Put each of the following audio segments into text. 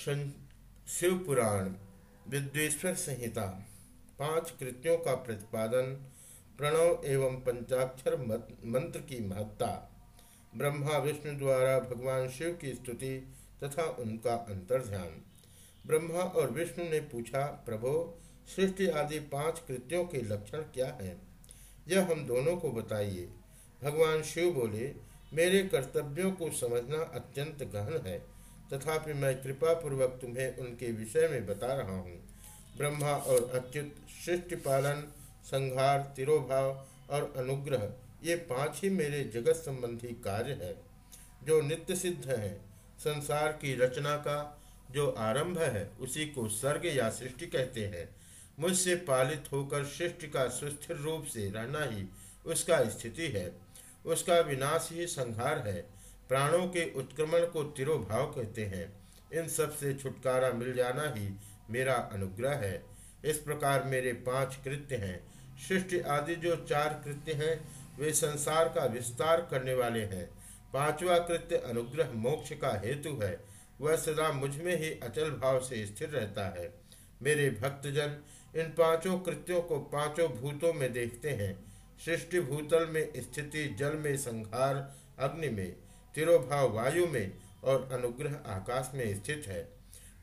शिव पुराण विद्वेश्वर संहिता, पाँच कृत्यों का प्रतिपादन, प्रणव एवं पंचाक्षर मंत्र की महत्ता, ब्रह्मा विष्णु द्वारा भगवान शिव की स्तुति तथा उनका अंतर्ध्यान। ब्रह्मा और विष्णु ने पूछा, प्रभो, सृष्टि आदि पाँच कृत्यों के लक्षण क्या हैं? यह हम दोनों को बताइए। भगवान शिव बोले, मेरे कर्तव्यों को समझना अत्यंत गहन है। तथापि मैं कृपा पूर्वक तुम्हें उनके विषय में बता रहा हूँ। ब्रह्मा और अच्युत सृष्टि पालन, संहार, तिरोभाव और अनुग्रह, ये पाँच ही मेरे जगत संबंधी कार्य है, जो नित्य सिद्ध है। संसार की रचना का जो आरंभ है, उसी को सर्ग या सृष्टि कहते हैं। मुझसे पालित होकर सृष्टि का सुस्थिर रूप से रहना ही उसका स्थिति है। उसका विनाश ही संहार है। प्राणों के उत्क्रमण को तिरोभाव कहते हैं। इन सबसे छुटकारा मिल जाना ही मेरा अनुग्रह है। इस प्रकार मेरे पाँच कृत्य हैं। सृष्टि आदि जो चार कृत्य हैं, वे संसार का विस्तार करने वाले हैं। पांचवा कृत्य अनुग्रह मोक्ष का हेतु है। वह सदा मुझमें ही अचल भाव से स्थिर रहता है। मेरे भक्तजन, इन पाँचों कृत्यों को पाँचों भूतों में देखते हैं। सृष्टि भूतल में स्थिति जल में संहार, अग्नि में। तिरोभाव वायु में और अनुग्रह आकाश में स्थित है।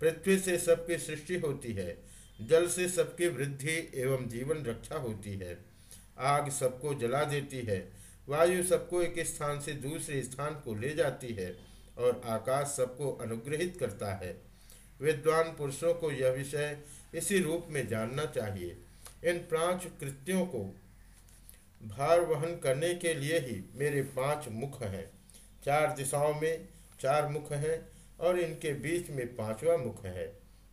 पृथ्वी से सबकी सृष्टि होती है, जल से सबकी वृद्धि एवं जीवन रक्षा होती है। आग सबको जला देती है, वायु सबको एक स्थान से दूसरे स्थान को ले जाती है और आकाश सबको अनुग्रहित करता है। विद्वान पुरुषों को यह विषय इसी रूप में जानना चाहिए। इन पाँच कृत्यों को भार वहन करने के लिए ही मेरे पाँच मुख हैं। चार दिशाओं में चार मुख हैं और इनके बीच में पांचवा मुख है।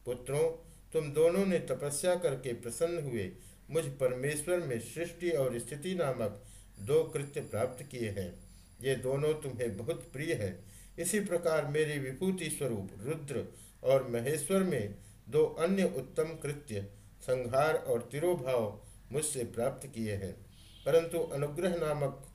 पुत्रों, तुम दोनों ने तपस्या करके प्रसन्न हुए। मुझ परमेश्वर में सृष्टि और स्थिति नामक दो कृत्य प्राप्त किए हैं। ये दोनों तुम्हें बहुत प्रिय है। इसी प्रकार मेरी विभूति स्वरूप रुद्र और महेश्वर में दो अन्य उत्तम कृत्य, संहार और तिरोभाव मुझसे प्राप्त किए हैं। परंतु अनुग्रह नामक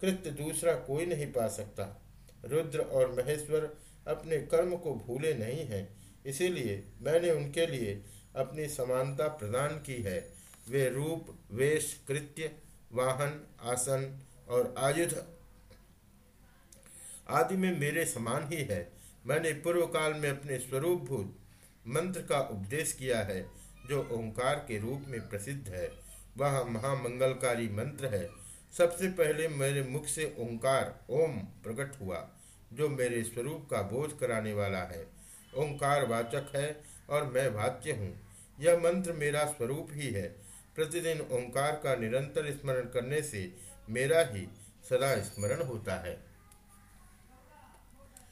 कृत्य दूसरा कोई नहीं पा सकता। रुद्र और महेश्वर अपने कर्म को भूले नहीं हैं। इसीलिए मैंने उनके लिए अपनी समानता प्रदान की है। वे रूप, वेश, कृत्य, वाहन, आसन और आयुध आदि में मेरे समान ही है। मैंने पूर्व काल में अपने स्वरूप भूत मंत्र का उपदेश किया है, जो ओंकार के रूप में प्रसिद्ध है। वह महामंगलकारी मंत्र है। सबसे पहले मेरे मुख से ओंकार, ओम प्रकट हुआ, जो मेरे स्वरूप का बोध कराने वाला है। ओंकार वाचक है और मैं वाच्य हूँ। यह मंत्र मेरा स्वरूप ही है। प्रतिदिन ओंकार का निरंतर स्मरण करने से मेरा ही सदा स्मरण होता है।